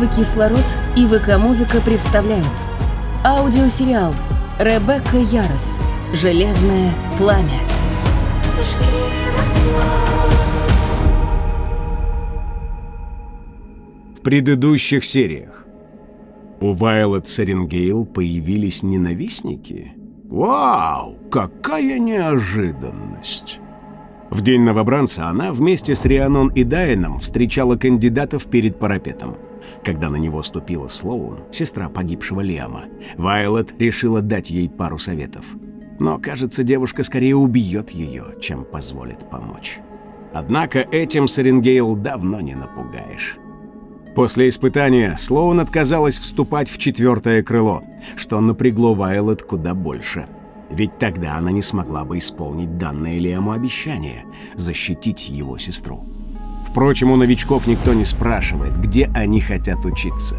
Издательство «Кислород» и ВК-музыка представляют Аудиосериал «Ребекка Ярос. Железное пламя» В предыдущих сериях у Вайлот Серенгейл появились ненавистники? Вау, какая неожиданность! В день новобранца она вместе с Рианон и Дайаном встречала кандидатов перед парапетом. Когда на него ступила Слоун, сестра погибшего Лиама, Вайлот решила дать ей пару советов. Но, кажется, девушка скорее убьет ее, чем позволит помочь. Однако этим Саренгейл давно не напугаешь. После испытания Слоун отказалась вступать в четвертое крыло, что напрягло Вайлот куда больше – ведь тогда она не смогла бы исполнить данное Лиаму обещание – защитить его сестру. Впрочем, у новичков никто не спрашивает, где они хотят учиться.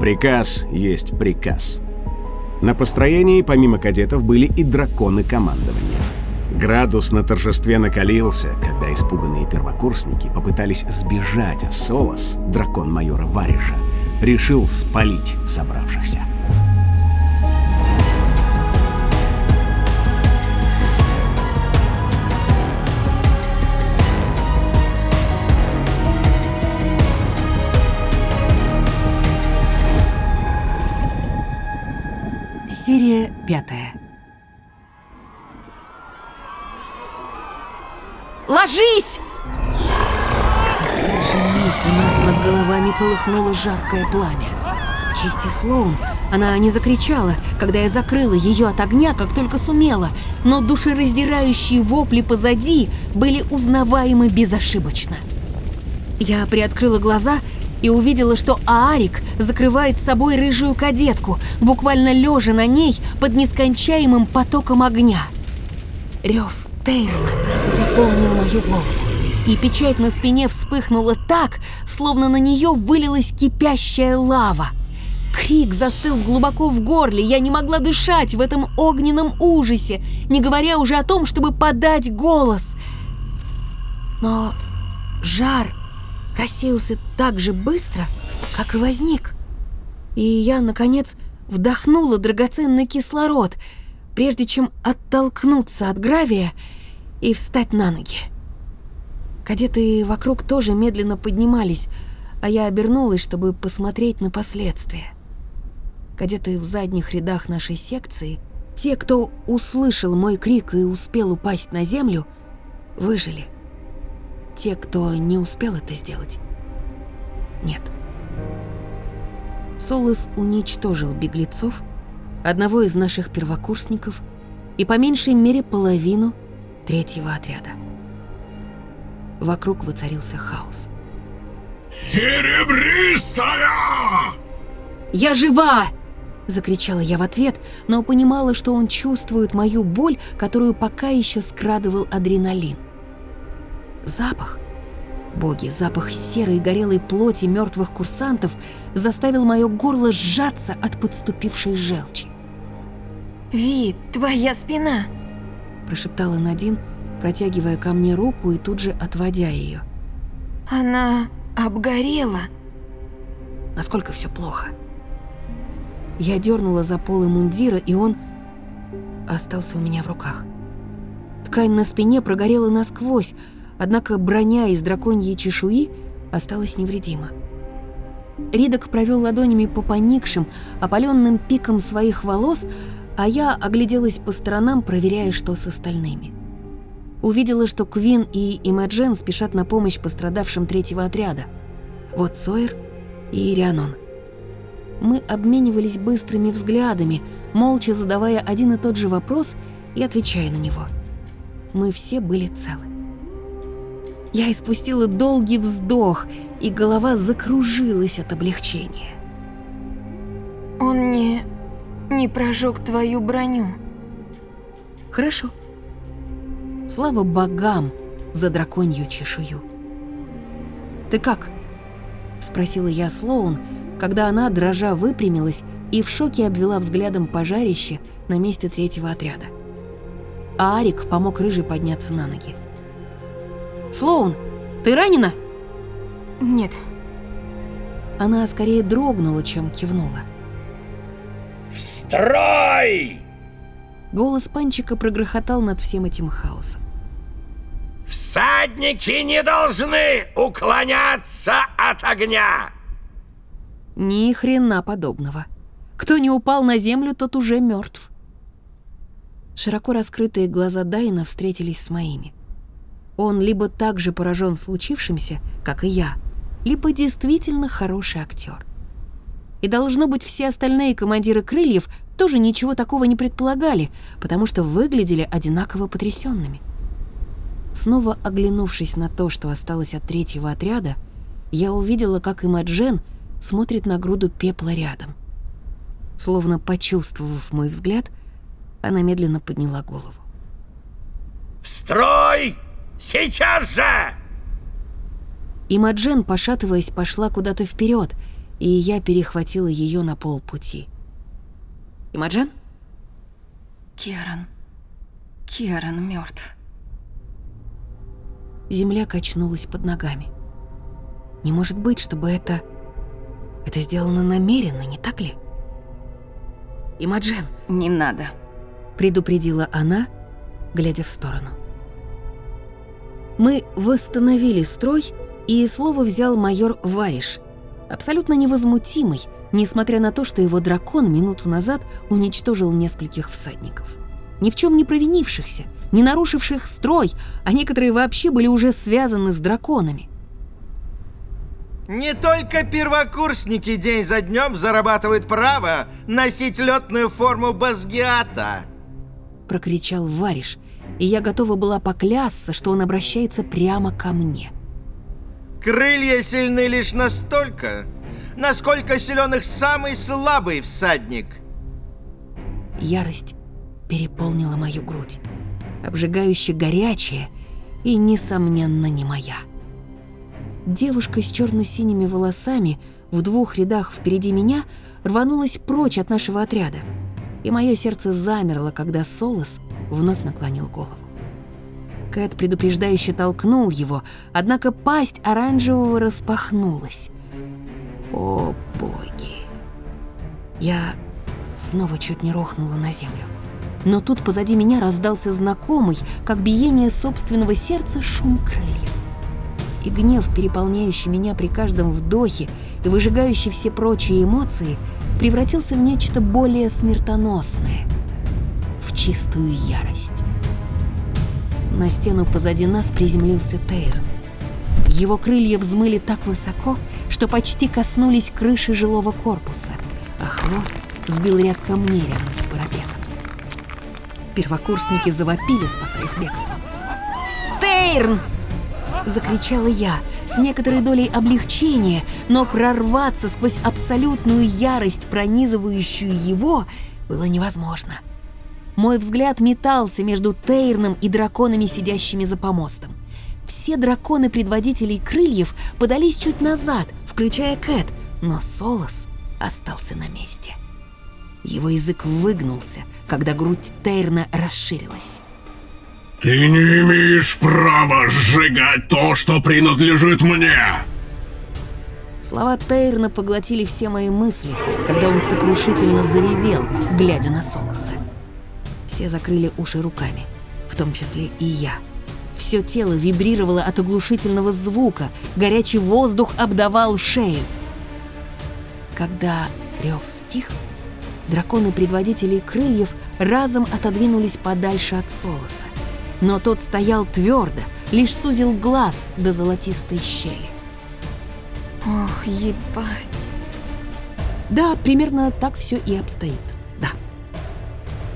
Приказ есть приказ. На построении помимо кадетов были и драконы командования. Градус на торжестве накалился, когда испуганные первокурсники попытались сбежать, а Солос, дракон майора Вариша, решил спалить собравшихся. Серия пятая. Ложись! В тот же миг у нас над головами полыхнуло жаркое пламя. В чести Слоун она не закричала, когда я закрыла ее от огня, как только сумела, но душераздирающие вопли позади были узнаваемы безошибочно. Я приоткрыла глаза и увидела, что Аарик закрывает с собой рыжую кадетку, буквально лежа на ней под нескончаемым потоком огня. Рев Тейрона заполнил мою голову, и печать на спине вспыхнула так, словно на нее вылилась кипящая лава. Крик застыл глубоко в горле, я не могла дышать в этом огненном ужасе, не говоря уже о том, чтобы подать голос. Но жар рассеялся так же быстро, как и возник. И я, наконец, вдохнула драгоценный кислород, прежде чем оттолкнуться от гравия и встать на ноги. Кадеты вокруг тоже медленно поднимались, а я обернулась, чтобы посмотреть на последствия. Кадеты в задних рядах нашей секции, те, кто услышал мой крик и успел упасть на землю, выжили. Те, кто не успел это сделать, нет. Солос уничтожил беглецов, одного из наших первокурсников и по меньшей мере половину третьего отряда. Вокруг воцарился хаос. «Серебристая!» «Я жива!» – закричала я в ответ, но понимала, что он чувствует мою боль, которую пока еще скрадывал адреналин. Запах, Боги, запах серой горелой плоти мертвых курсантов заставил мое горло сжаться от подступившей желчи. «Ви, твоя спина!» – прошептала Надин, протягивая ко мне руку и тут же отводя ее. «Она обгорела!» Насколько все плохо. Я дернула за полы мундира, и он остался у меня в руках. Ткань на спине прогорела насквозь, однако броня из драконьей чешуи осталась невредима. Ридок провел ладонями по поникшим, опаленным пикам своих волос, а я огляделась по сторонам, проверяя, что с остальными. Увидела, что Квин и Имаджен спешат на помощь пострадавшим третьего отряда. Вот Сойер и Рианон. Мы обменивались быстрыми взглядами, молча задавая один и тот же вопрос и отвечая на него. Мы все были целы. Я испустила долгий вздох, и голова закружилась от облегчения. Он не... не прожег твою броню. Хорошо. Слава богам за драконью чешую. «Ты как?» — спросила я Слоун, когда она, дрожа, выпрямилась и в шоке обвела взглядом пожарище на месте третьего отряда. А Арик помог Рыжей подняться на ноги. Слоун, ты ранена? Нет. она скорее дрогнула, чем кивнула. В строй! Голос Панчика прогрохотал над всем этим хаосом. Всадники не должны уклоняться от огня! Ни хрена подобного. Кто не упал на землю, тот уже мертв. Широко раскрытые глаза Дайна встретились с моими. Он либо так же поражен случившимся, как и я, либо действительно хороший актер. И должно быть, все остальные командиры крыльев тоже ничего такого не предполагали, потому что выглядели одинаково потрясенными. Снова оглянувшись на то, что осталось от третьего отряда, я увидела, как Имаджен смотрит на груду пепла рядом. Словно почувствовав мой взгляд, она медленно подняла голову. В строй! Сейчас же! Имаджен, пошатываясь, пошла куда-то вперед, и я перехватила ее на полпути. Имаджен? Керан. Керан мертв. Земля качнулась под ногами. Не может быть, чтобы это... Это сделано намеренно, не так ли? Имаджен, Не надо. предупредила она, глядя в сторону. Мы восстановили строй, и слово взял майор Вариш, абсолютно невозмутимый, несмотря на то, что его дракон минуту назад уничтожил нескольких всадников. Ни в чем не провинившихся, не нарушивших строй, а некоторые вообще были уже связаны с драконами. Не только первокурсники день за днем зарабатывают право носить летную форму Базгиата. Прокричал Вариш, и я готова была поклясться, что он обращается прямо ко мне. Крылья сильны лишь настолько, насколько силен их самый слабый всадник. Ярость переполнила мою грудь, обжигающе горячая и, несомненно, не моя. Девушка с черно-синими волосами в двух рядах впереди меня рванулась прочь от нашего отряда, и мое сердце замерло, когда Солос вновь наклонил голову. Кэт предупреждающе толкнул его, однако пасть оранжевого распахнулась. О, боги! Я снова чуть не рухнула на землю. Но тут позади меня раздался знакомый, как биение собственного сердца, шум крыльев. И гнев, переполняющий меня при каждом вдохе и выжигающий все прочие эмоции, превратился в нечто более смертоносное, в чистую ярость. На стену позади нас приземлился Тейрон. Его крылья взмыли так высоко, что почти коснулись крыши жилого корпуса, а хвост сбил ряд камней рядом с парапетом. Первокурсники завопили, спасаясь бегством. «Тейрн!» — закричала я с некоторой долей облегчения, но прорваться сквозь абсолютную ярость, пронизывающую его, было невозможно. Мой взгляд метался между Тейрном и драконами, сидящими за помостом. Все драконы предводителей крыльев подались чуть назад, включая Кэт, но Солос остался на месте. Его язык выгнулся, когда грудь Тейрна расширилась. Ты не имеешь права сжигать то, что принадлежит мне! Слова Тейрна поглотили все мои мысли, когда он сокрушительно заревел, глядя на Солоса. Все закрыли уши руками, в том числе и я. Все тело вибрировало от оглушительного звука, горячий воздух обдавал шею. Когда рев стих, драконы предводителей крыльев разом отодвинулись подальше от Солоса. Но тот стоял твердо, лишь сузил глаз до золотистой щели. Ох, ебать. Да, примерно так все и обстоит.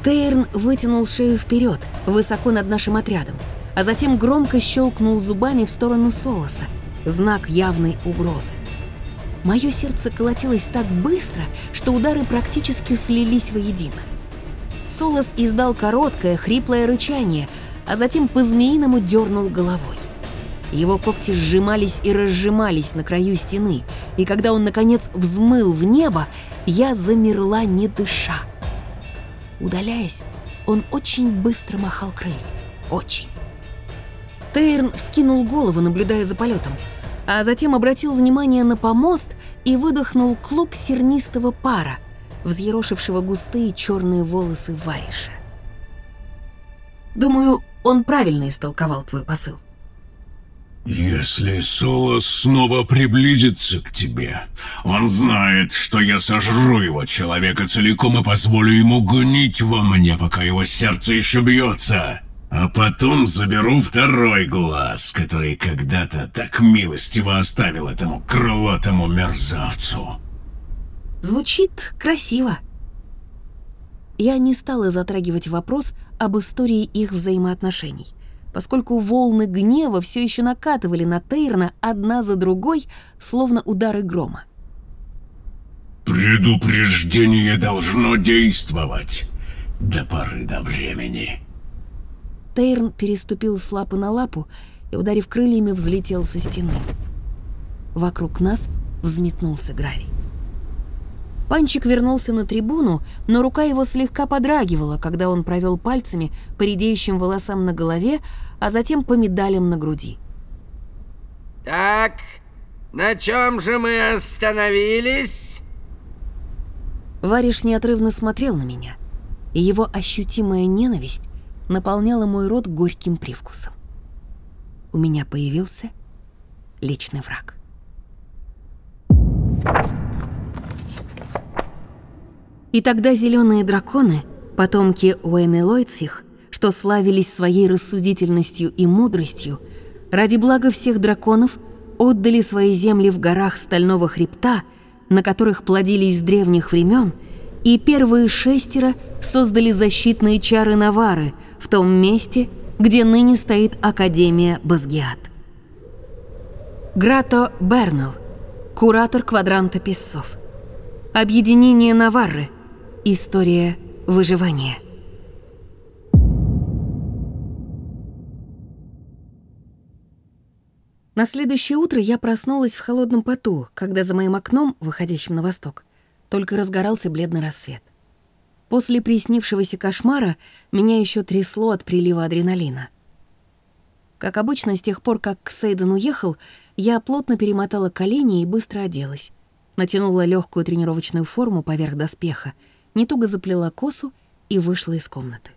Тейрн вытянул шею вперед, высоко над нашим отрядом, а затем громко щелкнул зубами в сторону Солоса. Знак явной угрозы. Мое сердце колотилось так быстро, что удары практически слились воедино. Солос издал короткое, хриплое рычание, а затем по-змеиному дернул головой. Его когти сжимались и разжимались на краю стены, и когда он, наконец, взмыл в небо, я замерла, не дыша. Удаляясь, он очень быстро махал крыльями. Очень. Тейрн вскинул голову, наблюдая за полетом, а затем обратил внимание на помост и выдохнул клуб сернистого пара, взъерошившего густые черные волосы вариша. Думаю, он правильно истолковал твой посыл. Если Солос снова приблизится к тебе, он знает, что я сожру его человека целиком и позволю ему гнить во мне, пока его сердце еще бьется. А потом заберу второй глаз, который когда-то так милостиво оставил этому крылатому мерзавцу. Звучит красиво. Я не стала затрагивать вопрос об истории их взаимоотношений, поскольку волны гнева все еще накатывали на Тейрна одна за другой, словно удары грома. Предупреждение должно действовать до поры до времени. Тейрн переступил с лапы на лапу и, ударив крыльями, взлетел со стены. Вокруг нас взметнулся гравий. Панчик вернулся на трибуну, но рука его слегка подрагивала, когда он провел пальцами по редеющим волосам на голове, а затем по медалям на груди. Так, на чем же мы остановились? Вариш неотрывно смотрел на меня, и его ощутимая ненависть наполняла мой рот горьким привкусом. У меня появился личный враг. И тогда зеленые драконы, потомки Уэйны Лойцих, что славились своей рассудительностью и мудростью, ради блага всех драконов отдали свои земли в горах Стального Хребта, на которых плодились с древних времен, и первые шестеро создали защитные чары Навары в том месте, где ныне стоит Академия Базгиат. Грато Бернелл, куратор квадранта Песцов. Объединение Наварры. История выживания. На следующее утро я проснулась в холодном поту, когда за моим окном, выходящим на восток, только разгорался бледный рассвет. После приснившегося кошмара меня еще трясло от прилива адреналина. Как обычно, с тех пор, как Сейден уехал, я плотно перемотала колени и быстро оделась. Натянула легкую тренировочную форму поверх доспеха, нетуго заплела косу и вышла из комнаты.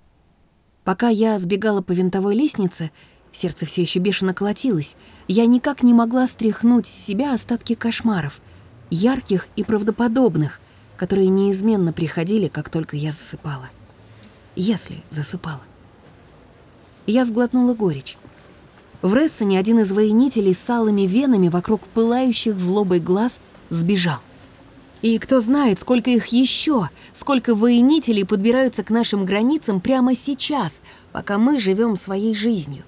Пока я сбегала по винтовой лестнице, сердце все еще бешено колотилось, я никак не могла стряхнуть с себя остатки кошмаров, ярких и правдоподобных, которые неизменно приходили, как только я засыпала. Если засыпала. Я сглотнула горечь. В Рессоне один из воинителей с алыми венами вокруг пылающих злобой глаз сбежал. И кто знает, сколько их еще, сколько воинителей подбираются к нашим границам прямо сейчас, пока мы живем своей жизнью.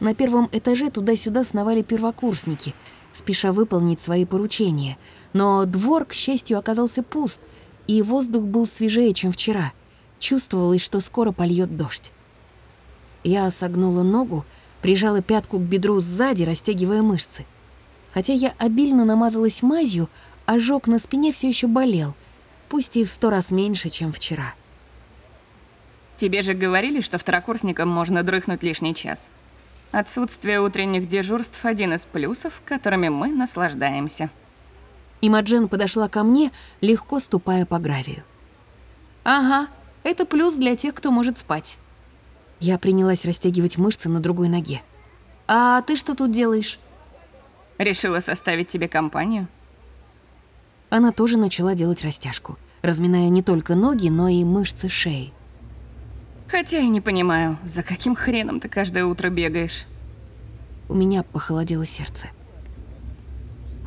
На первом этаже туда-сюда сновали первокурсники, спеша выполнить свои поручения. Но двор, к счастью, оказался пуст, и воздух был свежее, чем вчера. Чувствовалось, что скоро польет дождь. Я согнула ногу, прижала пятку к бедру сзади, растягивая мышцы. Хотя я обильно намазалась мазью, ожог на спине все еще болел, пусть и в сто раз меньше, чем вчера. Тебе же говорили, что второкурсникам можно дрыхнуть лишний час. Отсутствие утренних дежурств – один из плюсов, которыми мы наслаждаемся. Имаджен подошла ко мне, легко ступая по гравию. «Ага, это плюс для тех, кто может спать». Я принялась растягивать мышцы на другой ноге. «А ты что тут делаешь?» Решила составить тебе компанию? Она тоже начала делать растяжку, разминая не только ноги, но и мышцы шеи. Хотя я не понимаю, за каким хреном ты каждое утро бегаешь? У меня похолодело сердце.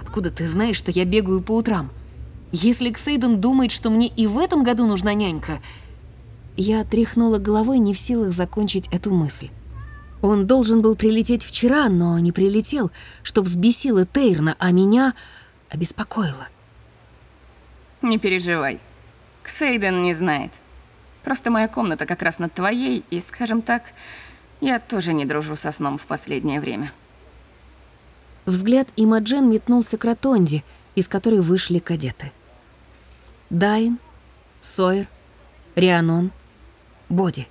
Откуда ты знаешь, что я бегаю по утрам? Если Ксейден думает, что мне и в этом году нужна нянька... Я тряхнула головой, не в силах закончить эту мысль. Он должен был прилететь вчера, но не прилетел, что взбесило Тейрна, а меня обеспокоило. Не переживай. Ксейден не знает. Просто моя комната как раз над твоей, и, скажем так, я тоже не дружу со сном в последнее время. Взгляд Имаджен метнулся к ротонде, из которой вышли кадеты. Дайн, Сойер, Рианон, Боди.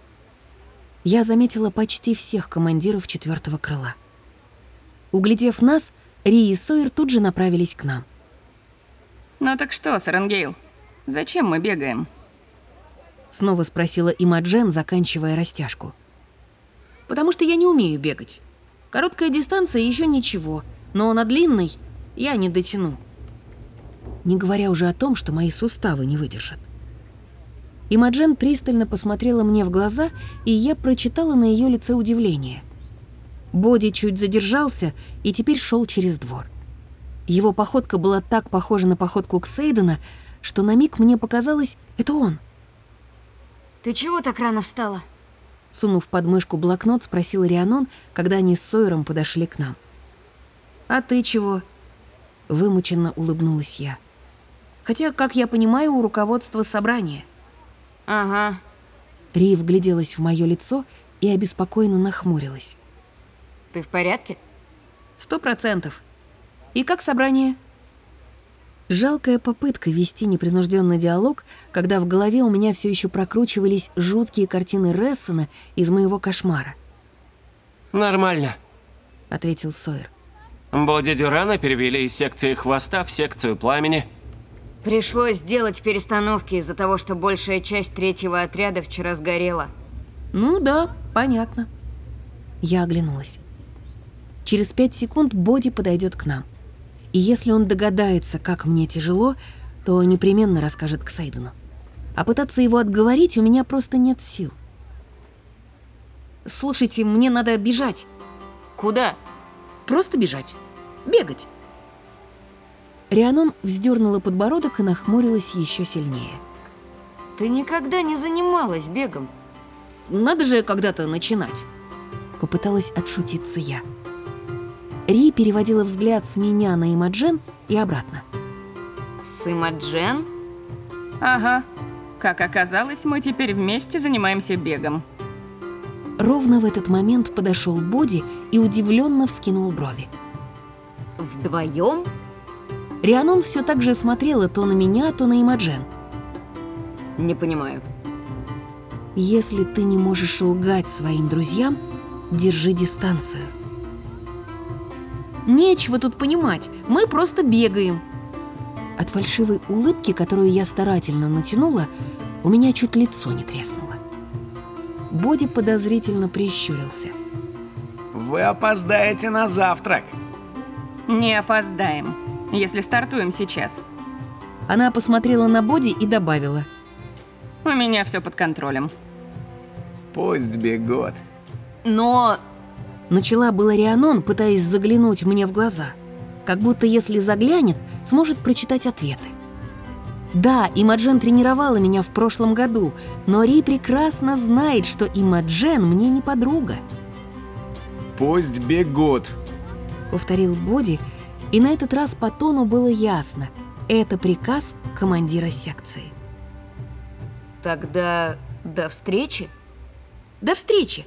Я заметила почти всех командиров четвертого крыла. Углядев нас, Ри и Сойер тут же направились к нам. Ну так что, Саренгейл, зачем мы бегаем? Снова спросила Имаджен, заканчивая растяжку. «Потому что я не умею бегать. Короткая дистанция еще ничего, но на длинной я не дотяну. Не говоря уже о том, что мои суставы не выдержат. Имаджен пристально посмотрела мне в глаза, и я прочитала на ее лице удивление. Боди чуть задержался и теперь шел через двор. Его походка была так похожа на походку Ксейдена, что на миг мне показалось, это он. Ты чего так рано встала? Сунув под мышку блокнот, спросил Рианон, когда они с Сойером подошли к нам. «А ты чего?» Вымученно улыбнулась я. Хотя, как я понимаю, у руководства собрания. Ага. Ри вгляделась в мое лицо и обеспокоенно нахмурилась. Ты в порядке? Сто процентов. И как собрание? Жалкая попытка вести непринужденный диалог, когда в голове у меня все еще прокручивались жуткие картины Рессона из моего кошмара. «Нормально», — ответил Сойер. Боди Дюрана перевели из секции хвоста в секцию пламени. Пришлось сделать перестановки из-за того, что большая часть третьего отряда вчера сгорела. Ну да, понятно. Я оглянулась. Через пять секунд Боди подойдет к нам. И если он догадается, как мне тяжело, то непременно расскажет к Сейдену. А пытаться его отговорить у меня просто нет сил. «Слушайте, мне надо бежать». Куда? «Просто бежать. Бегать». Рианон вздернула подбородок и нахмурилась еще сильнее. Ты никогда не занималась бегом. «Надо же когда-то начинать», — попыталась отшутиться я. Ри переводила взгляд с меня на Имаджен и обратно. С Имаджен? Ага. Как оказалось, мы теперь вместе занимаемся бегом. Ровно в этот момент подошел Боди и удивленно вскинул брови. Вдвоем? Рианон все так же смотрела то на меня, то на Имаджен. Не понимаю. Если ты не можешь лгать своим друзьям, держи дистанцию. Нечего тут понимать, мы просто бегаем. От фальшивой улыбки, которую я старательно натянула, у меня чуть лицо не треснуло. Боди подозрительно прищурился. Вы опоздаете на завтрак. Не опоздаем, если стартуем сейчас. Она посмотрела на Боди и добавила. У меня все под контролем. Пусть бегут. Но Начала было Рианон, пытаясь заглянуть мне в глаза. Как будто если заглянет, сможет прочитать ответы. Да, Имаджен тренировала меня в прошлом году, но Ри прекрасно знает, что Имаджен мне не подруга. Пусть бегут. Повторил Боди, и на этот раз по тону было ясно. Это приказ командира секции. тогда до встречи? «До встречи!»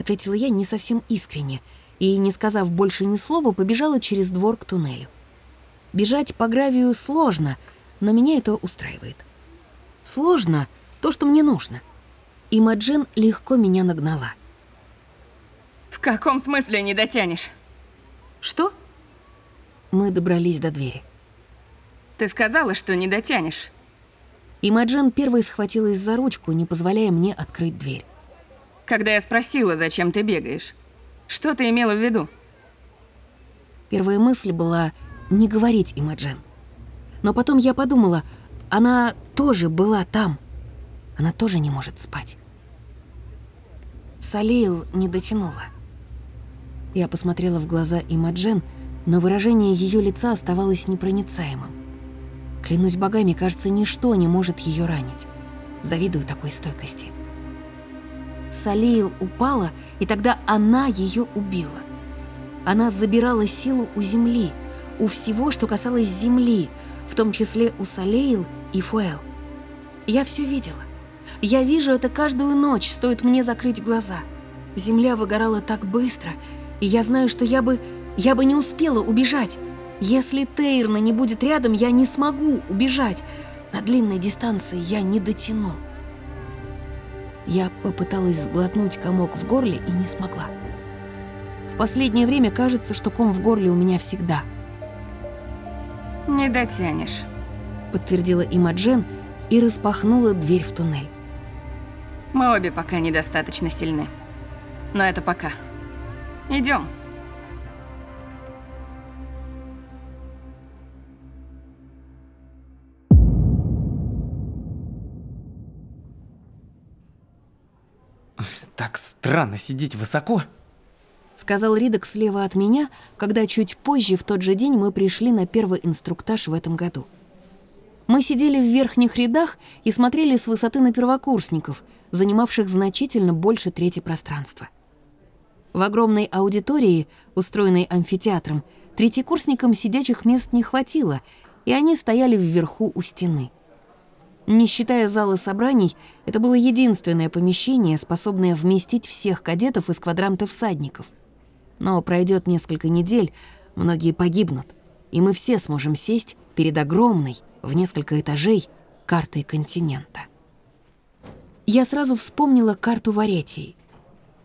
Ответила я не совсем искренне и, не сказав больше ни слова, побежала через двор к туннелю. Бежать по гравию сложно, но меня это устраивает. Сложно то, что мне нужно. И Маджен легко меня нагнала. В каком смысле не дотянешь? «Что?» Мы добрались до двери. Ты сказала, что не дотянешь. И Маджен первой схватилась за ручку, не позволяя мне открыть дверь. Когда я спросила, зачем ты бегаешь, что ты имела в виду? Первая мысль была не говорить Имаджен. Но потом я подумала, она тоже была там. Она тоже не может спать. Салейл не дотянула. Я посмотрела в глаза Имаджен, но выражение ее лица оставалось непроницаемым. Клянусь богами, кажется, ничто не может ее ранить. Завидую такой стойкости. Салейл упала, и тогда она ее убила. Она забирала силу у земли, у всего, что касалось земли, в том числе у Салейл и Фуэл. Я все видела. Я вижу это каждую ночь, стоит мне закрыть глаза. Земля выгорала так быстро, и я знаю, что я бы... я бы не успела убежать. Если Тейрна не будет рядом, я не смогу убежать. На длинной дистанции я не дотяну. Я попыталась сглотнуть комок в горле и не смогла. В последнее время кажется, что ком в горле у меня всегда. Не дотянешь. Подтвердила Имаджен и распахнула дверь в туннель. Мы обе пока недостаточно сильны. Но это пока. Идем. Так странно сидеть высоко. Сказал Ридок слева от меня, когда чуть позже в тот же день мы пришли на первый инструктаж в этом году. Мы сидели в верхних рядах и смотрели с высоты на первокурсников, занимавших значительно больше трети пространства. В огромной аудитории, устроенной амфитеатром, третьекурсникам сидячих мест не хватило, и они стояли вверху у стены. Не считая зала собраний, это было единственное помещение, способное вместить всех кадетов из квадранта всадников. Но пройдет несколько недель, многие погибнут, и мы все сможем сесть перед огромной, в несколько этажей, картой континента. Я сразу вспомнила карту Варетии.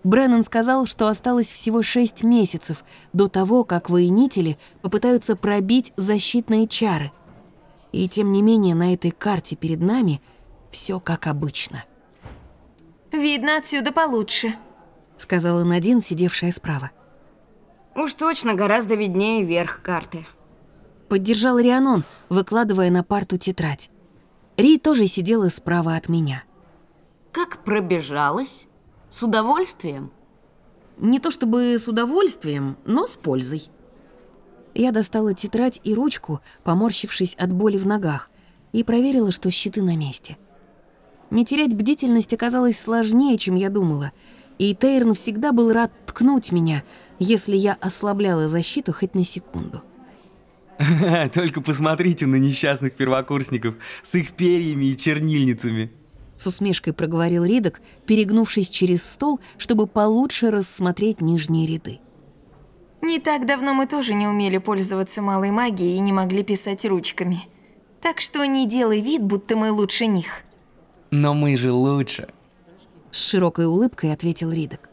Бреннан сказал, что осталось всего шесть месяцев до того, как воинители попытаются пробить защитные чары. И тем не менее на этой карте перед нами все как обычно. «Видно отсюда получше», — сказала Надин, сидевшая справа. Уж точно гораздо виднее верх карты. Поддержал Рианон, выкладывая на парту тетрадь. Ри тоже сидела справа от меня. Как пробежалась? С удовольствием? Не то чтобы с удовольствием, но с пользой. Я достала тетрадь и ручку, поморщившись от боли в ногах, и проверила, что щиты на месте. Не терять бдительность оказалось сложнее, чем я думала, и Тейрн всегда был рад ткнуть меня, если я ослабляла защиту хоть на секунду. Только посмотрите на несчастных первокурсников с их перьями и чернильницами. С усмешкой проговорил Ридок, перегнувшись через стол, чтобы получше рассмотреть нижние ряды. Не так давно мы тоже не умели пользоваться малой магией и не могли писать ручками. Так что не делай вид, будто мы лучше них. Но мы же лучше. С широкой улыбкой ответил Ридок.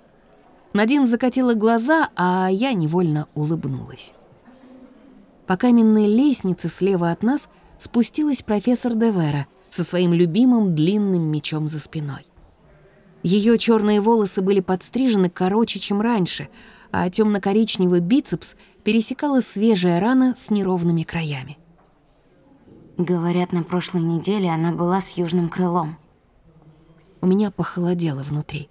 Надин закатила глаза, а я невольно улыбнулась. По каменной лестнице слева от нас спустилась профессор Девера со своим любимым длинным мечом за спиной. Ее черные волосы были подстрижены короче, чем раньше, а темно-коричневый бицепс пересекала свежая рана с неровными краями. Говорят, на прошлой неделе она была с южным крылом. У меня похолодело внутри.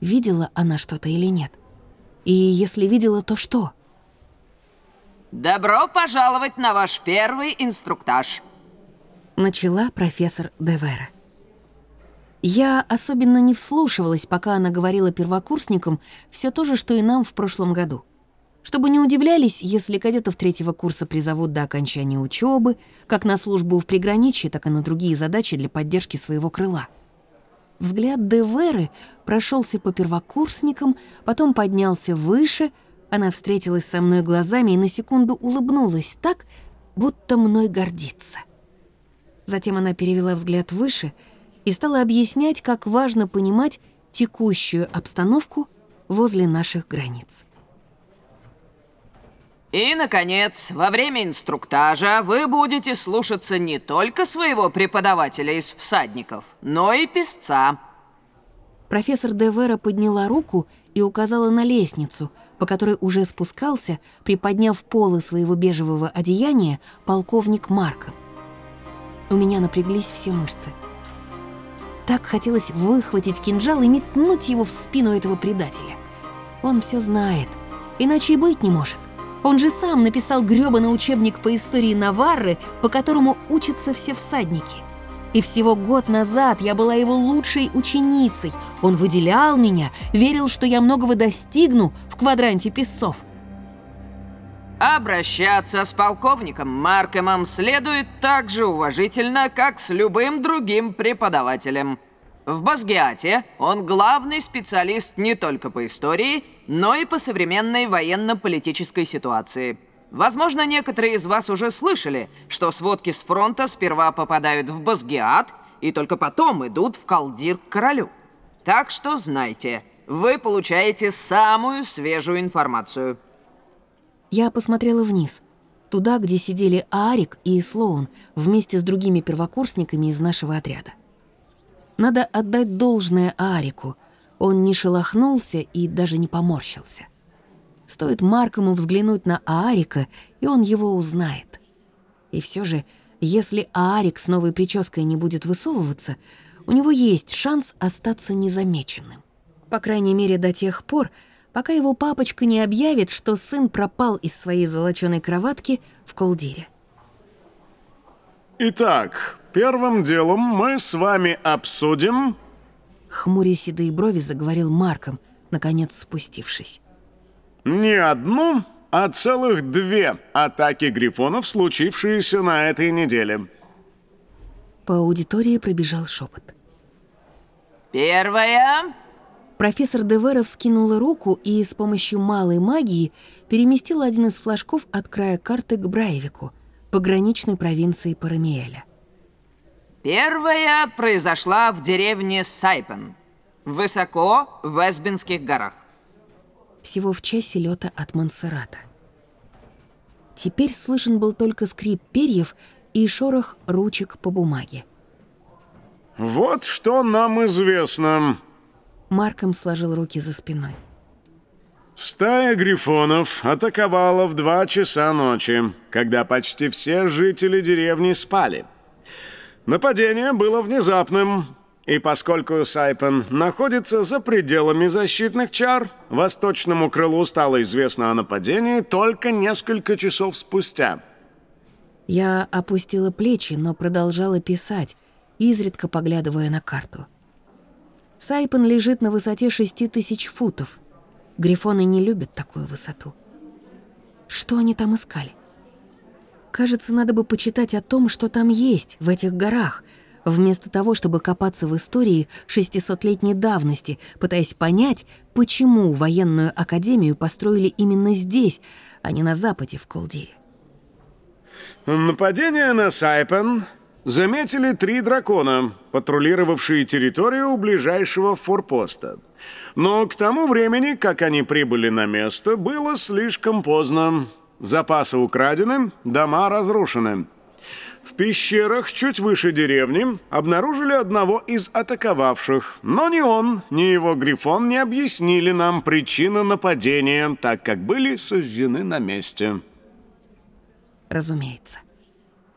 Видела она что-то или нет? И если видела, то что? Добро пожаловать на ваш первый инструктаж. Начала профессор Девера. Я особенно не вслушивалась, пока она говорила первокурсникам все то же, что и нам в прошлом году. Чтобы не удивлялись, если кадетов третьего курса призовут до окончания учебы, как на службу в приграничье, так и на другие задачи для поддержки своего крыла. Взгляд Деверы прошелся по первокурсникам, потом поднялся выше — она встретилась со мной глазами и на секунду улыбнулась так, будто мной гордится. Затем она перевела взгляд выше и стала объяснять, как важно понимать текущую обстановку возле наших границ. И, наконец, во время инструктажа вы будете слушаться не только своего преподавателя из всадников, но и песца. Профессор Девера подняла руку и указала на лестницу, по которой уже спускался, приподняв полы своего бежевого одеяния, полковник Марка. У меня напряглись все мышцы. Так хотелось выхватить кинжал и метнуть его в спину этого предателя. Он все знает, иначе и быть не может. Он же сам написал грёбаный учебник по истории Наварры, по которому учатся все всадники. И всего год назад я была его лучшей ученицей. Он выделял меня, верил, что я многого достигну в квадранте песцов. Обращаться с полковником Маркомом следует так же уважительно, как с любым другим преподавателем. В Базгиате он главный специалист не только по истории, но и по современной военно-политической ситуации – Возможно, некоторые из вас уже слышали, что сводки с фронта сперва попадают в Базгиат и только потом идут в Калдир к королю. Так что знайте, вы получаете самую свежую информацию. Я посмотрела вниз, туда, где сидели Аарик и Слоун вместе с другими первокурсниками из нашего отряда. Надо отдать должное Аарику. Он не шелохнулся и даже не поморщился. Стоит Маркому взглянуть на Аарика, и он его узнает. И все же, если Аарик с новой прической не будет высовываться, у него есть шанс остаться незамеченным. По крайней мере, до тех пор, пока его папочка не объявит, что сын пропал из своей золоченой кроватки в Колдире. Итак, первым делом мы с вами обсудим... Хмуря седые брови заговорил Марком, наконец спустившись. Не одну, а целых две атаки грифонов, случившиеся на этой неделе. По аудитории пробежал шепот. Первая. Профессор Девера вскинула руку и с помощью малой магии переместила один из флажков от края карты к Брайвику, пограничной провинции Парамиэля. Первая произошла в деревне Сайпен, высоко в Эсбинских горах. Всего в часе лета от Монсеррата. Теперь слышен был только скрип перьев и шорох ручек по бумаге. Вот что нам известно. Марком сложил руки за спиной. Стая грифонов атаковала в два часа ночи, когда почти все жители деревни спали. Нападение было внезапным, и поскольку Сайпен находится за пределами защитных чар, восточному крылу стало известно о нападении только несколько часов спустя. Я опустила плечи, но продолжала писать, изредка поглядывая на карту. Сайпен лежит на высоте шести тысяч футов. Грифоны не любят такую высоту. Что они там искали? Кажется, надо бы почитать о том, что там есть, в этих горах, вместо того, чтобы копаться в истории 600-летней давности, пытаясь понять, почему военную академию построили именно здесь, а не на западе, в Колдире. Нападение на Сайпен заметили три дракона, патрулировавшие территорию у ближайшего форпоста. Но к тому времени, как они прибыли на место, было слишком поздно. Запасы украдены, дома разрушены. В пещерах чуть выше деревни обнаружили одного из атаковавших, но ни он, ни его грифон не объяснили нам причины нападения, так как были сожжены на месте. Разумеется.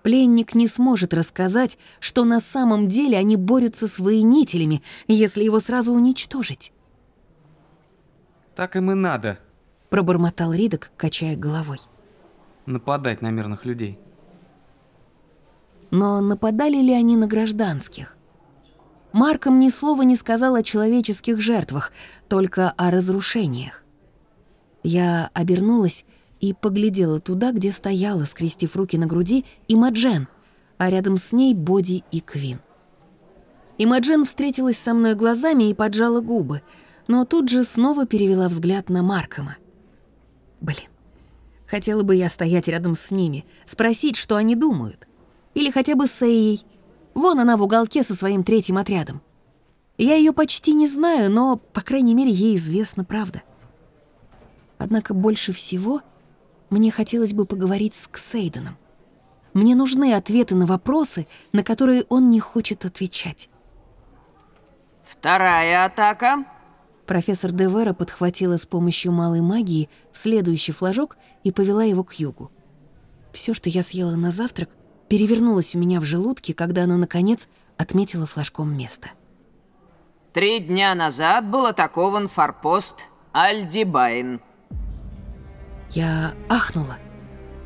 Пленник не сможет рассказать, что на самом деле они борются с воинителями, если его сразу уничтожить. Так им и надо. Пробормотал Ридок, качая головой. Нападать на мирных людей. Но нападали ли они на гражданских? Марком ни слова не сказал о человеческих жертвах, только о разрушениях. Я обернулась и поглядела туда, где стояла, скрестив руки на груди, Имаджен, а рядом с ней Боди и Квин. Имаджен встретилась со мной глазами и поджала губы, но тут же снова перевела взгляд на Маркома. Блин, хотела бы я стоять рядом с ними, спросить, что они думают. Или хотя бы с Эйей. Вон она в уголке со своим третьим отрядом. Я ее почти не знаю, но, по крайней мере, ей известна правда. Однако больше всего мне хотелось бы поговорить с Ксейденом. Мне нужны ответы на вопросы, на которые он не хочет отвечать. Вторая атака. Профессор Девера подхватила с помощью малой магии следующий флажок и повела его к югу. Все, что я съела на завтрак, перевернулось у меня в желудке, когда она, наконец, отметила флажком место. Три дня назад был атакован форпост Альдибайн. Я ахнула,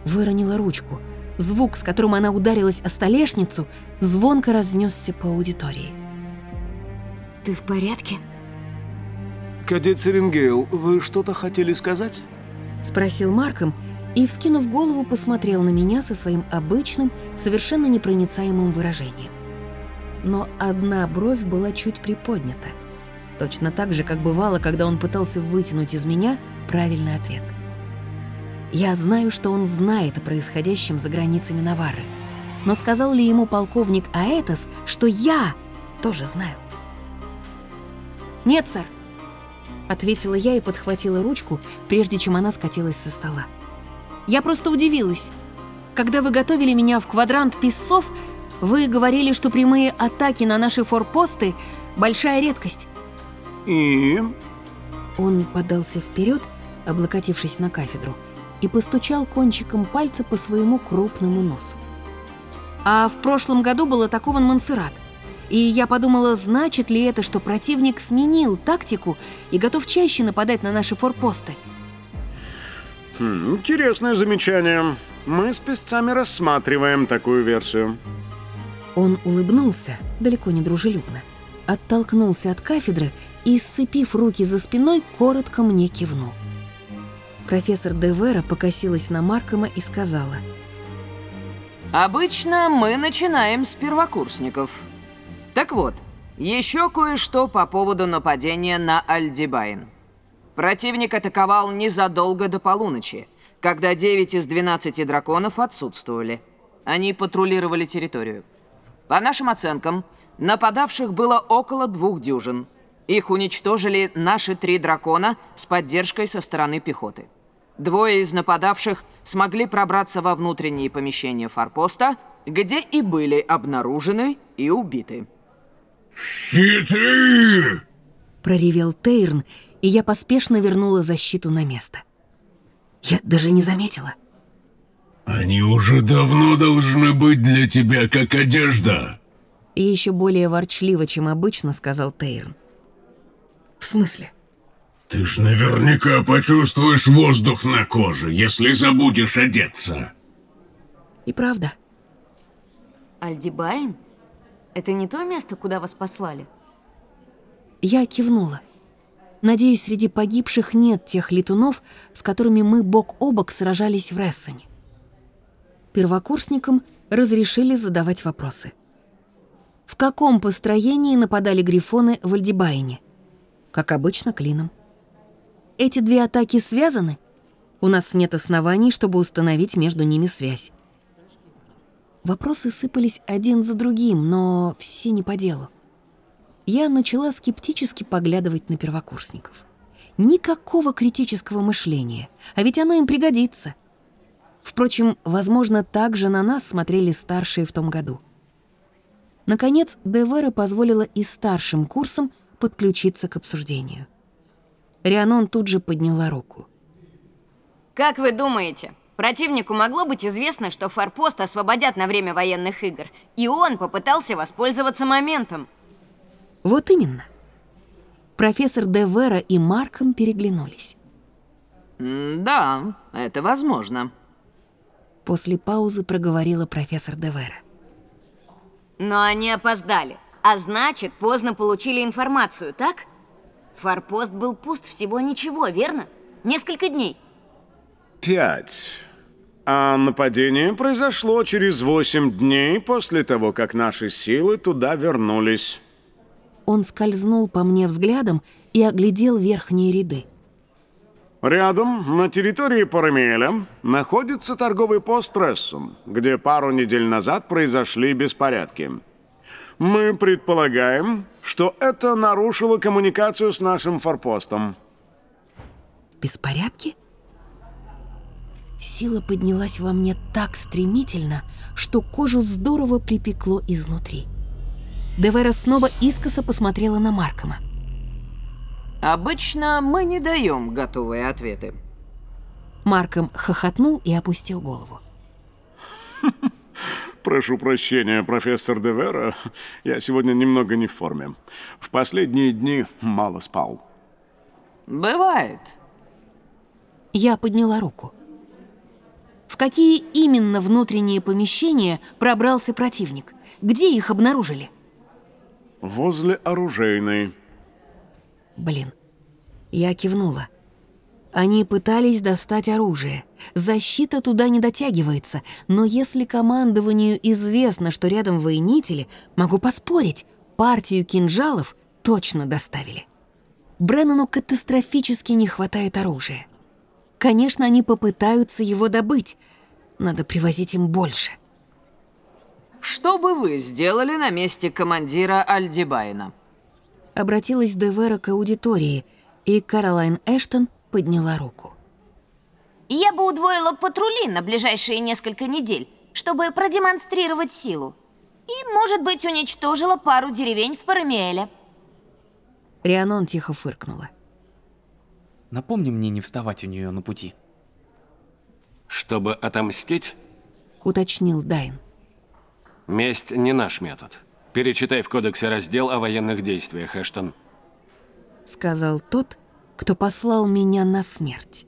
выронила ручку. Звук, с которым она ударилась о столешницу, звонко разнесся по аудитории. Ты в порядке? Кадет Серенгейл, вы что-то хотели сказать? Спросил Марком и, вскинув голову, посмотрел на меня со своим обычным, совершенно непроницаемым выражением. Но одна бровь была чуть приподнята. Точно так же, как бывало, когда он пытался вытянуть из меня правильный ответ. Я знаю, что он знает о происходящем за границами Наварры. Но сказал ли ему полковник Аэтос, что я тоже знаю? «Нет, сэр», ответила я и подхватила ручку, прежде чем она скатилась со стола. Я просто удивилась. Когда вы готовили меня в квадрант песцов, вы говорили, что прямые атаки на наши форпосты – большая редкость. И? Он подался вперед, облокотившись на кафедру, и постучал кончиком пальца по своему крупному носу. А в прошлом году был атакован Монсеррат. И я подумала, значит ли это, что противник сменил тактику и готов чаще нападать на наши форпосты. Хм, интересное замечание. Мы с песцами рассматриваем такую версию. Он улыбнулся, далеко не дружелюбно, оттолкнулся от кафедры и, сцепив руки за спиной, коротко мне кивнул. Профессор Девера покосилась на Маркома и сказала. Обычно мы начинаем с первокурсников. Так вот, еще кое-что по поводу нападения на Альдибайн. Противник атаковал незадолго до полуночи, когда 9 из 12 драконов отсутствовали. Они патрулировали территорию. По нашим оценкам, нападавших было около двух дюжин. Их уничтожили наши три дракона с поддержкой со стороны пехоты. Двое из нападавших смогли пробраться во внутренние помещения форпоста, где и были обнаружены и убиты. «Щиты!» Проревел Тейрн, и я поспешно вернула защиту на место. Я даже не заметила. «Они уже давно должны быть для тебя как одежда!» И еще более ворчливо, чем обычно, сказал Тейрн. В смысле? Ты ж наверняка почувствуешь воздух на коже, если забудешь одеться. И правда. Альдибайн? Это не то место, куда вас послали? Я кивнула. Надеюсь, среди погибших нет тех летунов, с которыми мы бок о бок сражались в Рессоне. Первокурсникам разрешили задавать вопросы. В каком построении нападали грифоны в Альдибайне? Как обычно, клином. Эти две атаки связаны? У нас нет оснований, чтобы установить между ними связь. Вопросы сыпались один за другим, но все не по делу. Я начала скептически поглядывать на первокурсников. Никакого критического мышления, а ведь оно им пригодится. Впрочем, возможно, так же на нас смотрели старшие в том году. Наконец, Девера позволила и старшим курсам подключиться к обсуждению. Рианон тут же подняла руку. Как вы думаете, противнику могло быть известно, что форпост освободят на время военных игр, и он попытался воспользоваться моментом? Вот именно. Профессор Девера и Марком переглянулись. Да, это возможно. После паузы проговорила профессор Девера. Но они опоздали, а значит, поздно получили информацию, так? Форпост был пуст всего ничего, верно? Несколько дней. Пять. А нападение произошло через восемь дней после того, как наши силы туда вернулись. Он скользнул по мне взглядом и оглядел верхние ряды. Рядом, на территории Парамиэля, находится торговый пост Рессум, где пару недель назад произошли беспорядки. Мы предполагаем, что это нарушило коммуникацию с нашим форпостом. Беспорядки? Сила поднялась во мне так стремительно, что кожу здорово припекло изнутри. Девера снова искоса посмотрела на Маркома. Обычно мы не даем готовые ответы. Марком хохотнул и опустил голову. Прошу прощения, профессор Девера. Я сегодня немного не в форме. В последние дни мало спал. Бывает. Я подняла руку. В какие именно внутренние помещения пробрался противник? Где их обнаружили? Возле оружейной. Блин. Я кивнула. Они пытались достать оружие. Защита туда не дотягивается, но если командованию известно, что рядом военители, могу поспорить, партию кинжалов точно доставили. Бреннану катастрофически не хватает оружия. Конечно, они попытаются его добыть. Надо привозить им больше. Что бы вы сделали на месте командира Альдибайна? Обратилась Девера к аудитории, И Каролайн Эштон подняла руку. Я бы удвоила патрули на ближайшие несколько недель, чтобы продемонстрировать силу. И, может быть, уничтожила пару деревень в Парамиэле. Рианон тихо фыркнула. Напомни мне не вставать у нее на пути. Чтобы отомстить, Уточнил Дайн. месть не наш метод. Перечитай в кодексе раздел о военных действиях, Эштон. Сказал тот, кто послал меня на смерть.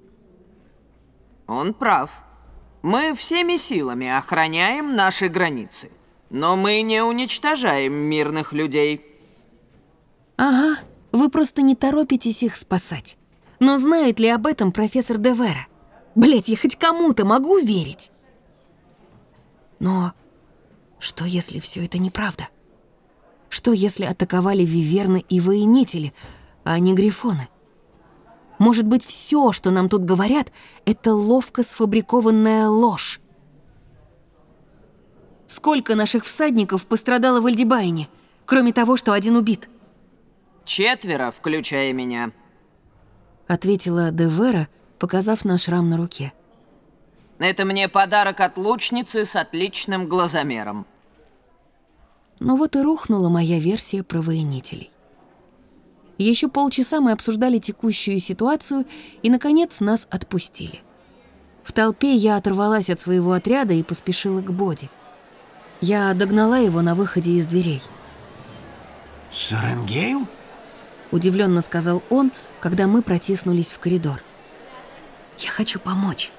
Он прав. Мы всеми силами охраняем наши границы. Но мы не уничтожаем мирных людей. Ага, вы просто не торопитесь их спасать. Но знает ли об этом профессор Девера? Блять, я хоть кому-то могу верить. Но что если все это неправда? Что если атаковали виверны и военители, а не грифоны? Может быть, все, что нам тут говорят, это ловко сфабрикованная ложь? Сколько наших всадников пострадало в Альдибайне, кроме того, что один убит? Четверо, включая меня. Ответила Девера, показав на шрам на руке. Это мне подарок от лучницы с отличным глазомером. Но вот и рухнула моя версия про военителей. Еще полчаса мы обсуждали текущую ситуацию, и, наконец, нас отпустили. В толпе я оторвалась от своего отряда и поспешила к Боди. Я догнала его на выходе из дверей. Саренгейл? Удивленно сказал он, когда мы протиснулись в коридор. Я хочу помочь.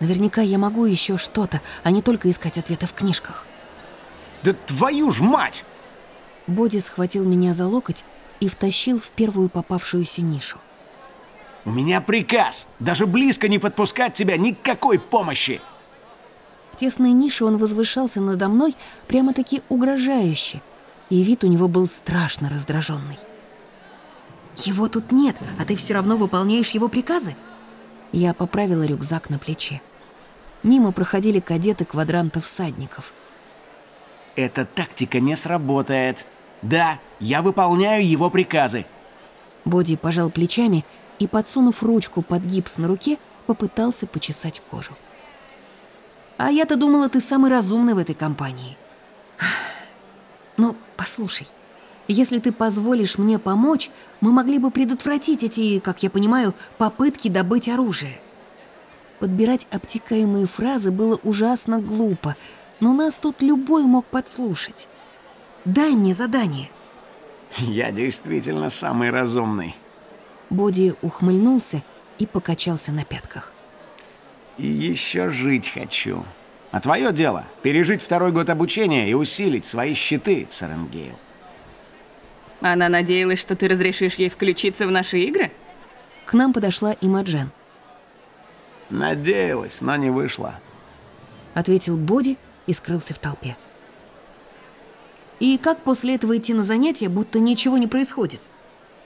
Наверняка я могу еще что-то, а не только искать ответы в книжках. Да твою ж мать! Боди схватил меня за локоть и втащил в первую попавшуюся нишу. У меня приказ. Даже близко не подпускать тебя никакой помощи. В тесной нише он возвышался надо мной прямо-таки угрожающе, и вид у него был страшно раздраженный. «Его тут нет, а ты все равно выполняешь его приказы?» Я поправила рюкзак на плече. Мимо проходили кадеты квадранта всадников. Эта тактика не сработает. Да, я выполняю его приказы. Боди пожал плечами и, подсунув ручку под гипс на руке, попытался почесать кожу. «А я-то думала, ты самый разумный в этой компании». «Ну, послушай, если ты позволишь мне помочь, мы могли бы предотвратить эти, как я понимаю, попытки добыть оружие». Подбирать обтекаемые фразы было ужасно глупо, но нас тут любой мог подслушать. Дай мне задание. Я действительно самый разумный. Боди ухмыльнулся и покачался на пятках. И еще жить хочу. А твое дело — пережить второй год обучения и усилить свои щиты, Саренгейл. Она надеялась, что ты разрешишь ей включиться в наши игры? К нам подошла Имаджен. Надеялась, но не вышло. Ответил Боди и скрылся в толпе. «И как после этого идти на занятия, будто ничего не происходит?»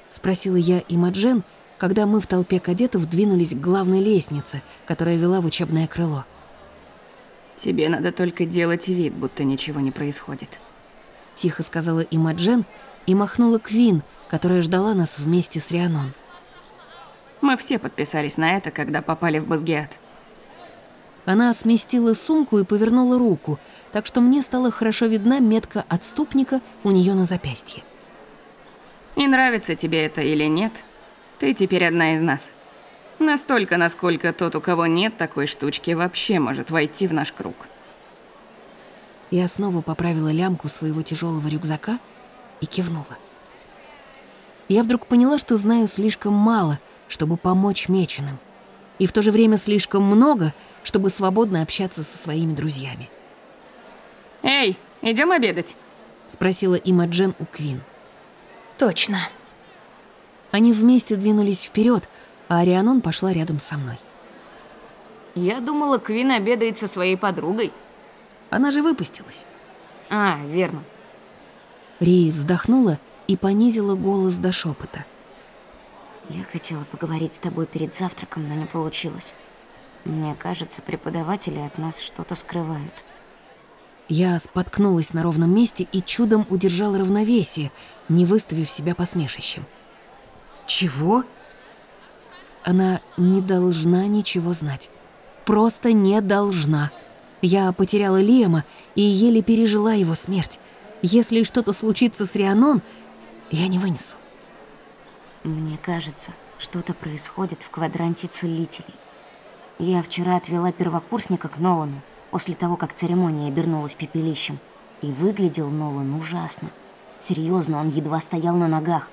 Спросила я Имаджен, когда мы в толпе кадетов двинулись к главной лестнице, которая вела в учебное крыло. Тебе надо только делать вид, будто ничего не происходит. Тихо сказала Имаджен и махнула Квин, которая ждала нас вместе с Рианон. Мы все подписались на это, когда попали в Базгиат. Она сместила сумку и повернула руку, так что мне стала хорошо видна метка отступника у нее на запястье. И нравится тебе это или нет, ты теперь одна из нас. Настолько, насколько тот, у кого нет такой штучки, вообще может войти в наш круг. Я снова поправила лямку своего тяжелого рюкзака и кивнула. Я вдруг поняла, что знаю слишком мало, чтобы помочь меченым, и в то же время слишком много, чтобы свободно общаться со своими друзьями. «Эй, идем обедать?» — спросила Имаджен у Квин. Точно. Они вместе двинулись вперед, а Арианон пошла рядом со мной. Я думала, Квин обедает со своей подругой. Она же выпустилась. А, верно. Ри вздохнула и понизила голос до шепота. Я хотела поговорить с тобой перед завтраком, но не получилось. Мне кажется, преподаватели от нас что-то скрывают. Я споткнулась на ровном месте и чудом удержала равновесие, не выставив себя посмешищем. Чего? Она не должна ничего знать. Просто не должна. Я потеряла Лиама и еле пережила его смерть. Если что-то случится с Рианон, я не вынесу. Мне кажется, что-то происходит в квадранте целителей. Я вчера отвела первокурсника к Нолану после того, как церемония обернулась пепелищем. И выглядел Нолан ужасно. Серьезно, он едва стоял на ногах.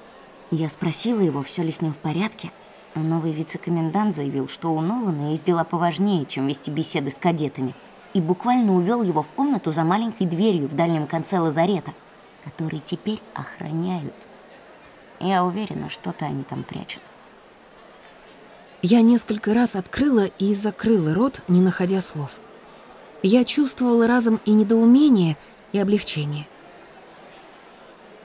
Я спросила его, все ли с ним в порядке, а новый вице-комендант заявил, что у Нолана есть дела поважнее, чем вести беседы с кадетами, и буквально увел его в комнату за маленькой дверью в дальнем конце лазарета, который теперь охраняют. Я уверена, что-то они там прячут. Я несколько раз открыла и закрыла рот, не находя слов. Я чувствовала разом и недоумение, и облегчение.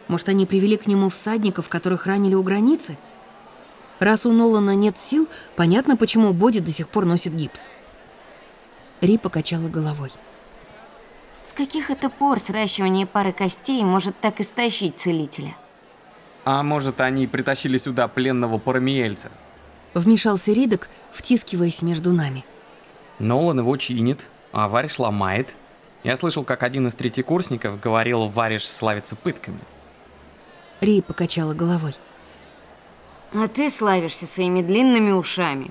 Может, они привели к нему всадников, которых ранили у границы? Раз у Нолана нет сил, понятно, почему Боди до сих пор носит гипс. Ри покачала головой. С каких это пор сращивание пары костей может так истощить целителя? А может, они притащили сюда пленного парамиельца? Вмешался Ридок, втискиваясь между нами. Нолан его чинит, а Вариш ломает. Я слышал, как один из третьекурсников говорил, Вариш славится пытками. Ри покачала головой. А ты славишься своими длинными ушами.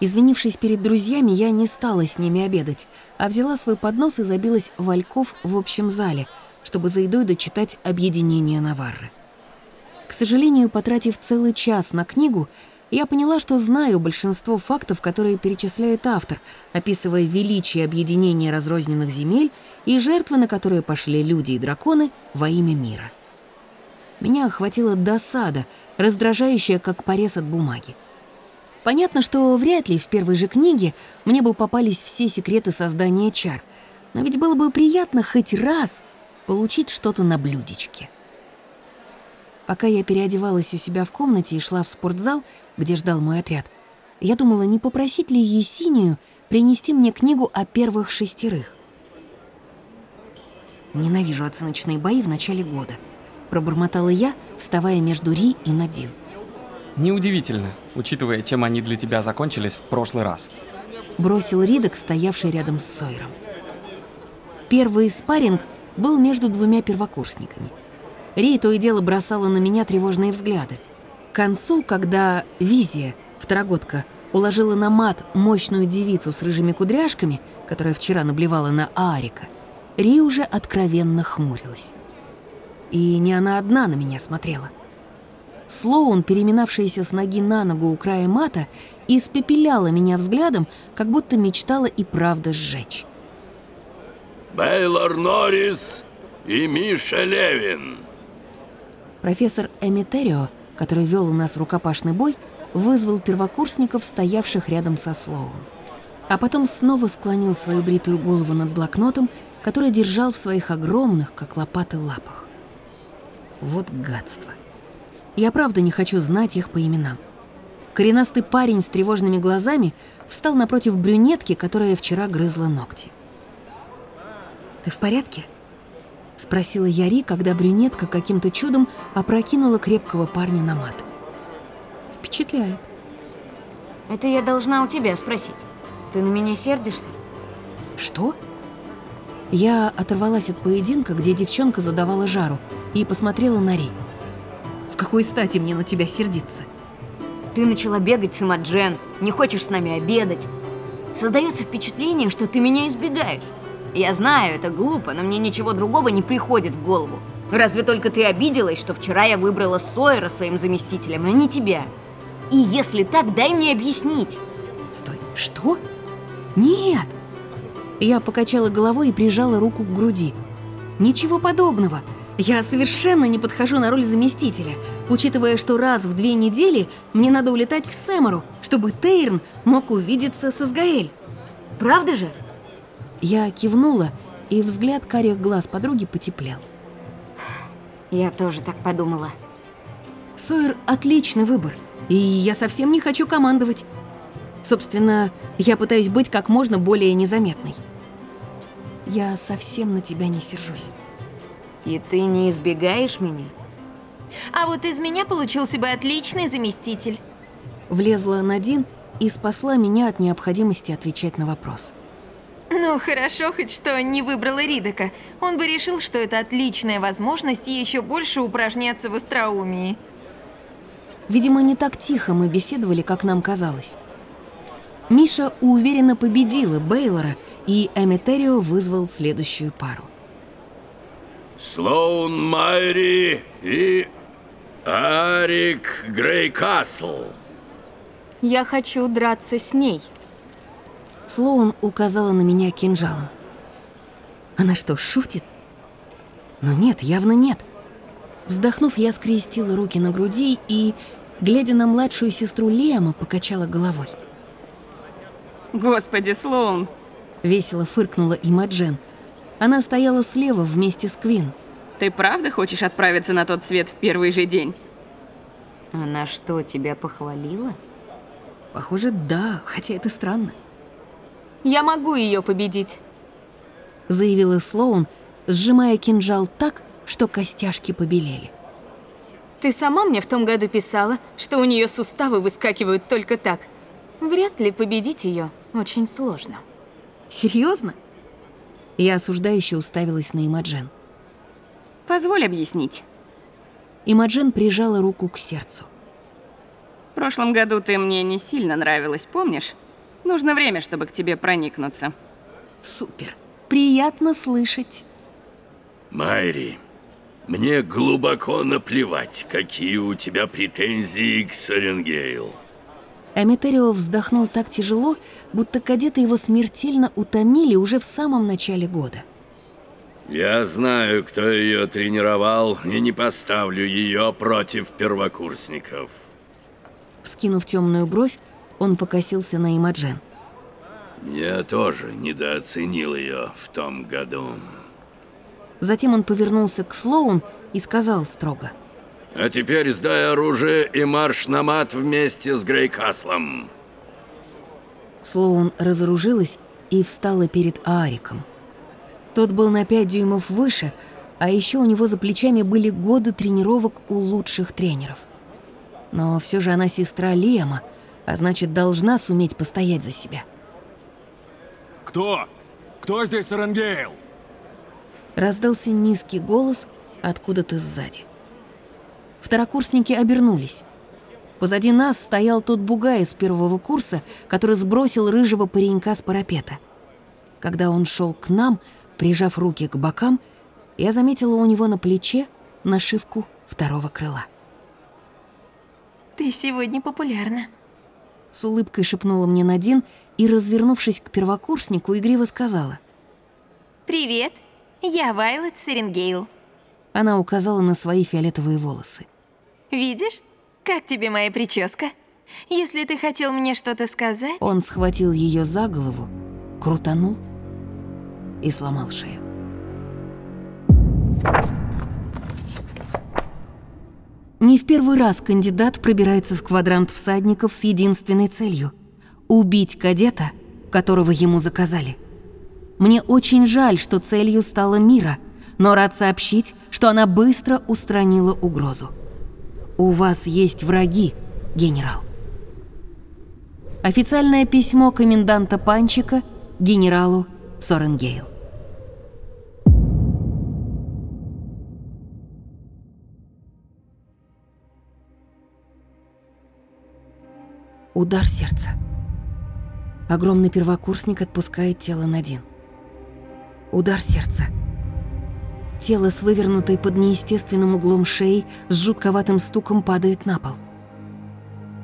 Извинившись перед друзьями, я не стала с ними обедать, а взяла свой поднос и забилась в ольков в общем зале, чтобы за едой дочитать «Объединение Наварры». К сожалению, потратив целый час на книгу, я поняла, что знаю большинство фактов, которые перечисляет автор, описывая величие объединения разрозненных земель и жертвы, на которые пошли люди и драконы во имя мира. Меня охватила досада, раздражающая, как порез от бумаги. Понятно, что вряд ли в первой же книге мне бы попались все секреты создания чар, но ведь было бы приятно хоть раз получить что-то на блюдечке. Пока я переодевалась у себя в комнате и шла в спортзал, где ждал мой отряд, я думала, не попросить ли Есинию принести мне книгу о первых шестерых. Ненавижу оценочные бои в начале года. Пробормотала я, вставая между Ри и Надин. Неудивительно, учитывая, чем они для тебя закончились в прошлый раз. Бросил Ридок, стоявший рядом с Сойером. Первый спарринг был между двумя первокурсниками. Ри то и дело бросала на меня тревожные взгляды. К концу, когда Визия, второгодка, уложила на мат мощную девицу с рыжими кудряшками, которая вчера наблевала на Аарика, Ри уже откровенно хмурилась. И не она одна на меня смотрела. Слоун, переминавшаяся с ноги на ногу у края мата, испепеляла меня взглядом, как будто мечтала и правда сжечь. Бейлор Норрис и Миша Левин. Профессор Эмитерио, который вел у нас рукопашный бой, вызвал первокурсников, стоявших рядом со Слоун. А потом снова склонил свою бритую голову над блокнотом, который держал в своих огромных, как лопаты, лапах. Вот гадство. Я правда не хочу знать их по именам. Коренастый парень с тревожными глазами встал напротив брюнетки, которая вчера грызла ногти. «Ты в порядке?» — спросила Яри, когда брюнетка каким-то чудом опрокинула крепкого парня на мат. «Впечатляет». Это я должна у тебя спросить. Ты на меня сердишься? «Что?» Я оторвалась от поединка, где девчонка задавала жару, и посмотрела на Ри. «С какой стати мне на тебя сердиться?» Ты начала бегать с Имаджен, не хочешь с нами обедать. Создается впечатление, что ты меня избегаешь. Я знаю, это глупо, но мне ничего другого не приходит в голову. Разве только ты обиделась, что вчера я выбрала Сойера своим заместителем, а не тебя. И если так, дай мне объяснить. Стой, что? Нет! Я покачала головой и прижала руку к груди. Ничего подобного. Я совершенно не подхожу на роль заместителя, учитывая, что раз в две недели мне надо улетать в Сэмору, чтобы Тейрн мог увидеться с Изгаэль. Правда же? Я кивнула, и взгляд карих глаз подруги потеплел. Я тоже так подумала. Сойер – отличный выбор, и я совсем не хочу командовать. Собственно, я пытаюсь быть как можно более незаметной. Я совсем на тебя не сержусь. И ты не избегаешь меня? А вот из меня получился бы отличный заместитель. Влезла Надин и спасла меня от необходимости отвечать на вопрос. Ну, хорошо хоть что не выбрала Ридока. Он бы решил, что это отличная возможность еще больше упражняться в остроумии. Видимо, не так тихо мы беседовали, как нам казалось. Миша уверенно победила Бейлора, и Эмитерио вызвал следующую пару. Слоун Майри и Арик Грейкасл. Я хочу драться с ней. Слоун указала на меня кинжалом. Она что, шутит? Но нет, явно нет. Вздохнув, я скрестила руки на груди и, глядя на младшую сестру Лема, покачала головой. Господи, Слоун. Весело фыркнула Имаджен. Она стояла слева вместе с Квин. Ты правда хочешь отправиться на тот свет в первый же день? Она что, тебя похвалила? Похоже, да, хотя это странно. Я могу ее победить. Заявила Слоун, сжимая кинжал так, что костяшки побелели. Ты сама мне в том году писала, что у нее суставы выскакивают только так. Вряд ли победить ее очень сложно. Серьезно? Я осуждающе уставилась на Имаджен. Позволь объяснить. Имаджен прижала руку к сердцу. В прошлом году ты мне не сильно нравилась, помнишь? Нужно время, чтобы к тебе проникнуться. Супер. Приятно слышать. Майри, мне глубоко наплевать, какие у тебя претензии к Соренгейл. Эмитерио вздохнул так тяжело, будто кадеты его смертельно утомили уже в самом начале года. Я знаю, кто ее тренировал, и не поставлю ее против первокурсников. Вскинув темную бровь, он покосился на Имаджен. Я тоже недооценил ее в том году. Затем он повернулся к Слоун и сказал строго. А теперь сдай оружие и марш на мат вместе с Грейкаслом. Слоун разоружилась и встала перед Аариком. Тот был на пять дюймов выше, а еще у него за плечами были годы тренировок у лучших тренеров. Но все же она сестра Лема, а значит, должна суметь постоять за себя. Кто? Кто здесь Саренгейл? Раздался низкий голос откуда-то сзади. Второкурсники обернулись. Позади нас стоял тот бугай из первого курса, который сбросил рыжего паренька с парапета. Когда он шел к нам, прижав руки к бокам, я заметила у него на плече нашивку второго крыла. Ты сегодня популярна. С улыбкой шепнула мне Надин и, развернувшись к первокурснику, игриво сказала. Привет, я Вайлет Серенгейл. Она указала на свои фиолетовые волосы. Видишь, как тебе моя прическа? Если ты хотел мне что-то сказать... Он схватил ее за голову, крутанул и сломал шею. Не в первый раз кандидат пробирается в квадрант всадников с единственной целью — убить кадета, которого ему заказали. Мне очень жаль, что целью стала Мира, но рад сообщить, что она быстро устранила угрозу. У вас есть враги, генерал. Официальное письмо коменданта Панчика генералу Соренгейл. Удар сердца. Огромный первокурсник отпускает тело Надин. Удар сердца. Тело с вывернутой под неестественным углом шеи с жутковатым стуком падает на пол.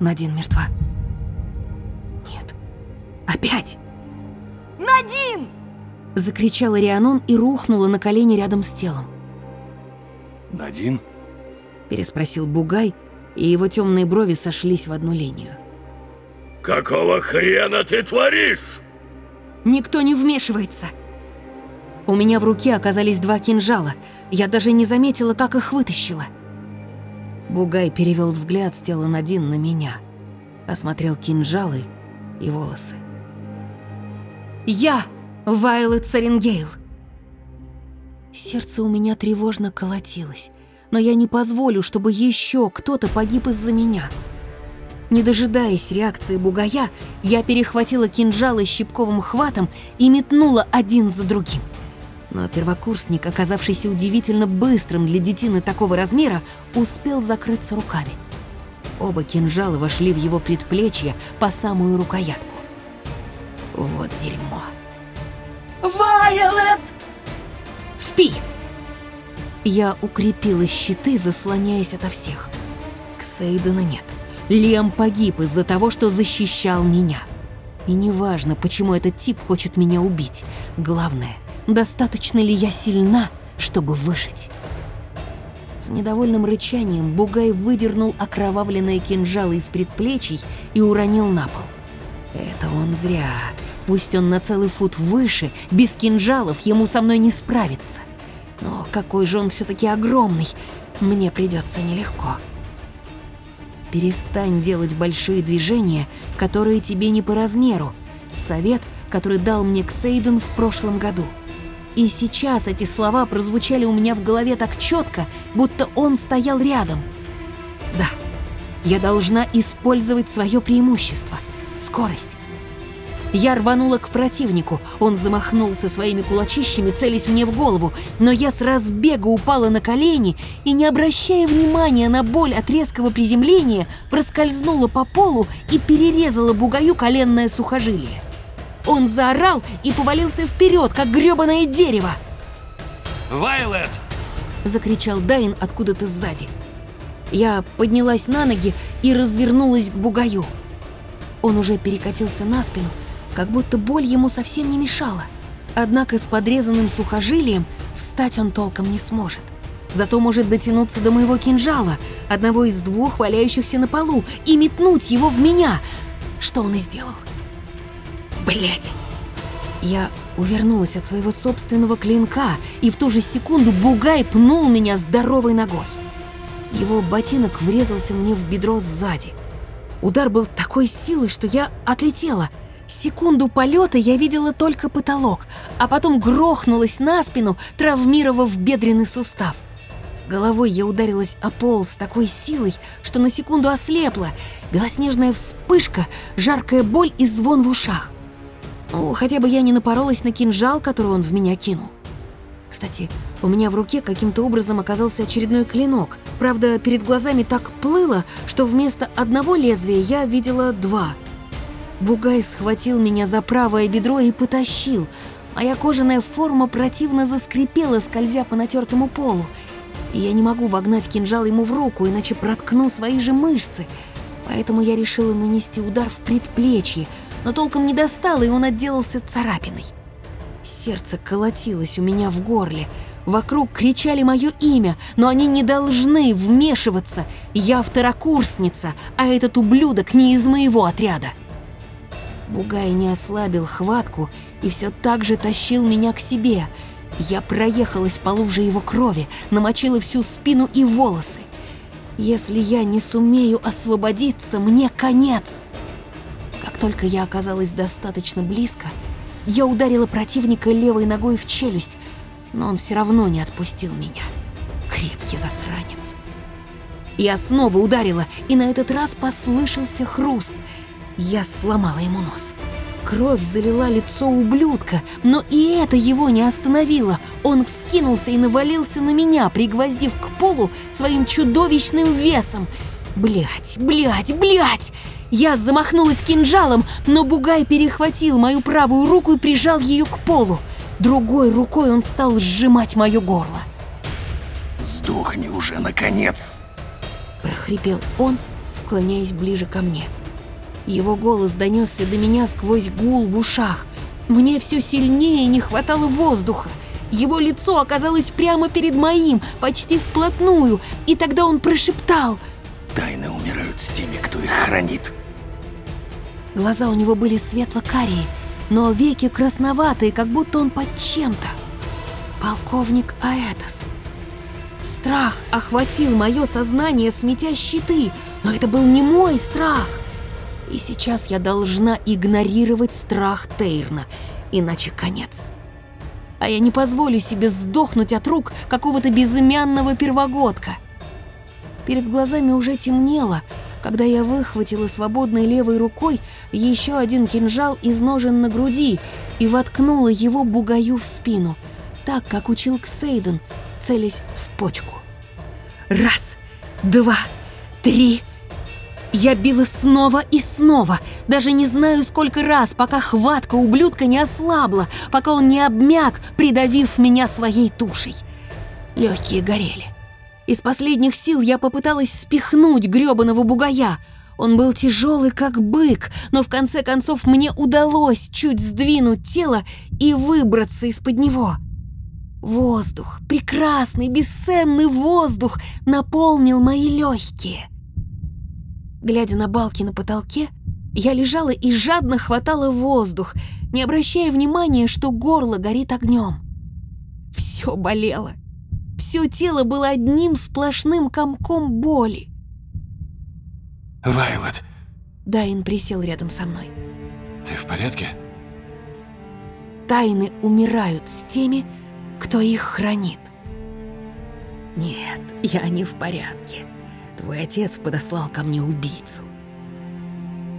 Надин мертва. Нет. Опять! Надин! Закричала Рианон и рухнула на колени рядом с телом. Надин? Переспросил Бугай, и его темные брови сошлись в одну линию. Какого хрена ты творишь? Никто не вмешивается. У меня в руке оказались два кинжала. Я даже не заметила, как их вытащила. Бугай перевел взгляд с тела Надин на меня. Осмотрел кинжалы и волосы. «Я Вайлет Саренгейл!» Сердце у меня тревожно колотилось, но я не позволю, чтобы еще кто-то погиб из-за меня. Не дожидаясь реакции бугая, я перехватила кинжалы щипковым хватом и метнула один за другим. Но первокурсник, оказавшийся удивительно быстрым для детины такого размера, успел закрыться руками. Оба кинжала вошли в его предплечье по самую рукоятку. Вот дерьмо. Вайолет! Спи! Я укрепила щиты, заслоняясь ото всех. Ксейдена нет. Лем погиб из-за того, что защищал меня. И неважно, почему этот тип хочет меня убить. Главное, достаточно ли я сильна, чтобы выжить. С недовольным рычанием Бугай выдернул окровавленные кинжалы из предплечий и уронил на пол. Это он зря. Пусть он на целый фут выше, без кинжалов ему со мной не справится. Но какой же он все-таки огромный, мне придется нелегко. Перестань делать большие движения, которые тебе не по размеру. Совет, который дал мне Ксейден в прошлом году. И сейчас эти слова прозвучали у меня в голове так четко, будто он стоял рядом. Да, я должна использовать свое преимущество — скорость. Я рванула к противнику, он замахнулся своими кулачищами, целясь мне в голову, но я с разбега упала на колени и, не обращая внимания на боль от резкого приземления, проскользнула по полу и перерезала бугаю коленное сухожилие. Он заорал и повалился вперед, как грёбаное дерево. Вайлет! Закричал Дайн откуда-то сзади. Я поднялась на ноги и развернулась к бугаю. Он уже перекатился на спину, как будто боль ему совсем не мешала. Однако с подрезанным сухожилием встать он толком не сможет. Зато может дотянуться до моего кинжала, одного из двух валяющихся на полу, и метнуть его в меня, что он и сделал. Блять! Я увернулась от своего собственного клинка, и в ту же секунду Бугай пнул меня здоровой ногой. Его ботинок врезался мне в бедро сзади. Удар был такой силы, что я отлетела. Секунду полета я видела только потолок, а потом грохнулась на спину, травмировав бедренный сустав. Головой я ударилась о пол с такой силой, что на секунду ослепла. Белоснежная вспышка, жаркая боль и звон в ушах. Ну, хотя бы я не напоролась на кинжал, который он в меня кинул. Кстати, у меня в руке каким-то образом оказался очередной клинок. Правда, перед глазами так плыло, что вместо одного лезвия я видела два. Бугай схватил меня за правое бедро и потащил. Моя кожаная форма противно заскрипела, скользя по натертому полу. И я не могу вогнать кинжал ему в руку, иначе проткну свои же мышцы. Поэтому я решила нанести удар в предплечье, но толком не достала, и он отделался царапиной. Сердце колотилось у меня в горле. Вокруг кричали мое имя, но они не должны вмешиваться. Я второкурсница, а этот ублюдок не из моего отряда. Бугай не ослабил хватку и все так же тащил меня к себе. Я проехалась по луже его крови, намочила всю спину и волосы. Если я не сумею освободиться, мне конец. Как только я оказалась достаточно близко, я ударила противника левой ногой в челюсть, но он все равно не отпустил меня. Крепкий засранец. Я снова ударила, и на этот раз послышался хруст. Я сломала ему нос. Кровь залила лицо ублюдка, но и это его не остановило. Он вскинулся и навалился на меня, пригвоздив к полу своим чудовищным весом. Блять, блять, блять! Я замахнулась кинжалом, но Бугай перехватил мою правую руку и прижал ее к полу. Другой рукой он стал сжимать мое горло. «Сдохни уже, наконец!» прохрипел он, склоняясь ближе ко мне. Его голос донесся до меня сквозь гул в ушах. Мне все сильнее не хватало воздуха. Его лицо оказалось прямо перед моим, почти вплотную, и тогда он прошептал Тайны умирают с теми, кто их хранит. Глаза у него были светло-карие, но веки красноватые, как будто он под чем-то. Полковник Аэтос. Страх охватил мое сознание, сметя щиты, но это был не мой страх. И сейчас я должна игнорировать страх Тейрна, иначе конец. а я не позволю себе сдохнуть от рук какого-то безымянного первогодка. Перед глазами уже темнело, когда я выхватила свободной левой рукой еще один кинжал из ножен на груди и воткнула его бугаю в спину, так, как учил Ксейден, целясь в почку. Раз, два, три. Я била снова и снова, даже не знаю сколько раз, пока хватка ублюдка не ослабла, пока он не обмяк, придавив меня своей тушей. Легкие горели. Из последних сил я попыталась спихнуть грёбаного бугая. Он был тяжелый, как бык, но в конце концов мне удалось чуть сдвинуть тело и выбраться из-под него. Воздух, прекрасный, бесценный воздух наполнил мои легкие. Глядя на балки на потолке, я лежала и жадно хватала воздух, не обращая внимания, что горло горит огнем. Все болело. Все тело было одним сплошным комком боли. Вайлот, Дайн присел рядом со мной. ты в порядке? Тайны умирают с теми, кто их хранит. Нет, я не в порядке. Твой отец подослал ко мне убийцу.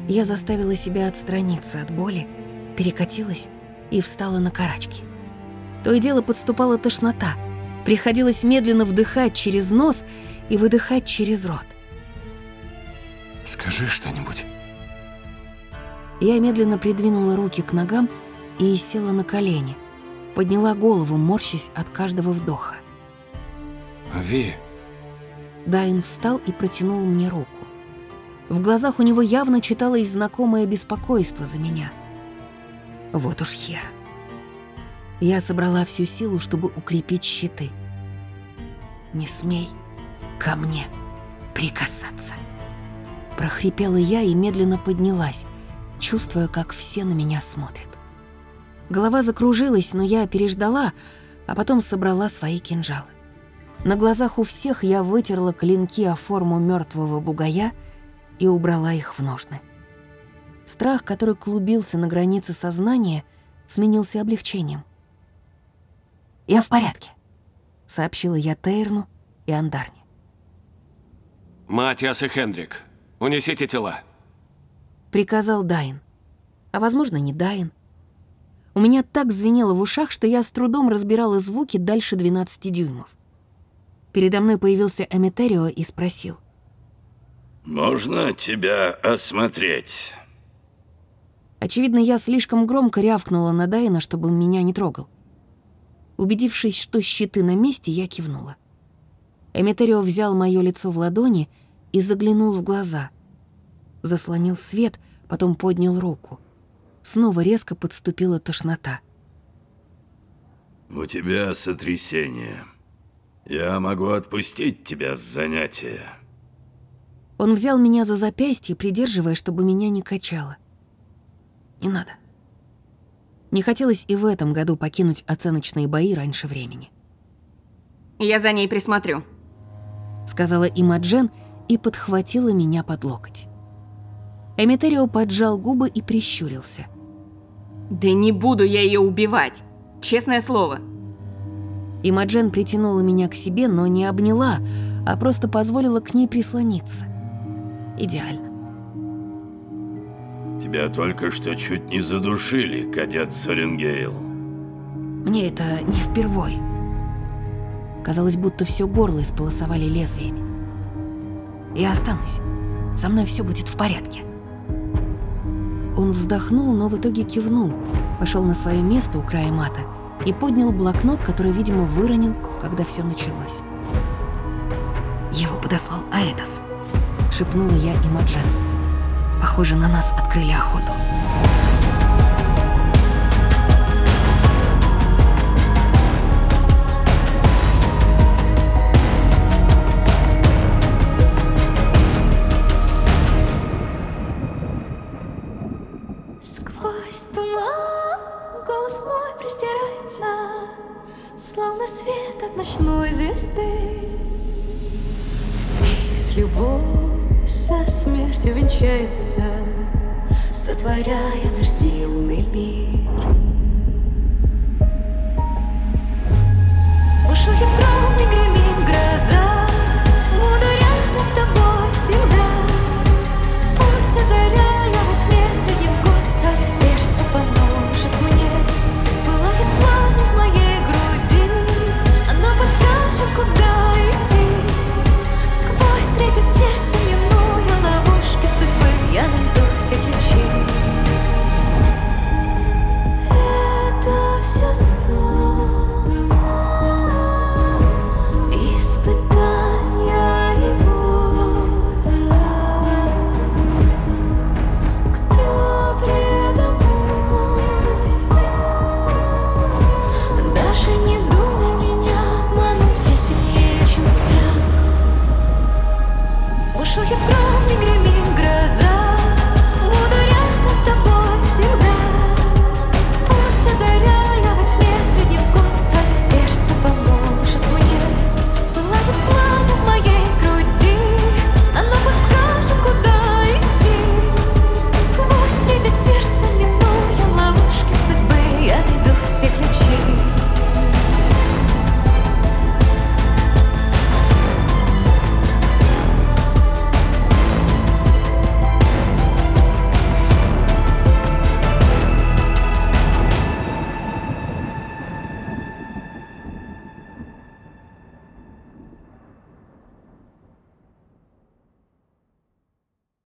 Я заставила себя отстраниться от боли, перекатилась и встала на карачки. То и дело подступала тошнота. Приходилось медленно вдыхать через нос и выдыхать через рот. Скажи что-нибудь. Я медленно придвинула руки к ногам и села на колени. Подняла голову, морщась от каждого вдоха. Ви, Дайн встал и протянул мне руку. В глазах у него явно читалось знакомое беспокойство за меня. Вот уж хер. Я собрала всю силу, чтобы укрепить щиты. «Не смей ко мне прикасаться!» Прохрипела я и медленно поднялась, чувствуя, как все на меня смотрят. Голова закружилась, но я переждала, а потом собрала свои кинжалы. На глазах у всех я вытерла клинки о форму мертвого бугая и убрала их в ножны. Страх, который клубился на границе сознания, сменился облегчением. «Я в порядке», — сообщила я Тейрну и Андарне. Матиас и Хендрик, унесите тела. Приказал Дайн. А возможно, не Дайн. У меня так звенело в ушах, что я с трудом разбирала звуки дальше 12 дюймов. Передо мной появился Эметерио и спросил. Можно тебя осмотреть? Очевидно, я слишком громко рявкнула на Дайна, чтобы меня не трогал. Убедившись, что щиты на месте, я кивнула. Эметерио взял моё лицо в ладони и заглянул в глаза. Заслонил свет, потом поднял руку. Снова резко подступила тошнота. У тебя сотрясение. Я могу отпустить тебя с занятия. Он взял меня за запястье, придерживая, чтобы меня не качало. Не надо. Не хотелось и в этом году покинуть оценочные бои раньше времени. Я за ней присмотрю. Сказала Имаджен и подхватила меня под локоть. Эмитерио поджал губы и прищурился. Да не буду я ее убивать. Честное слово. Имаджен притянула меня к себе, но не обняла, а просто позволила к ней прислониться. Идеально. Тебя только что чуть не задушили, кадет Сорингейл. Мне это не впервой. Казалось, будто все горло исполосовали лезвиями. Я останусь. Со мной все будет в порядке. Он вздохнул, но в итоге кивнул, пошел на свое место у края мата и поднял блокнот, который, видимо, выронил, когда все началось. Его подослал Аэтос, шепнула я Имаджен. Похоже, на нас открыли охоту. образ мой простирается, Словно свет от ночной звезды. Здесь любовь со смертью венчается, Сотворяя наш дивный мир. Бушует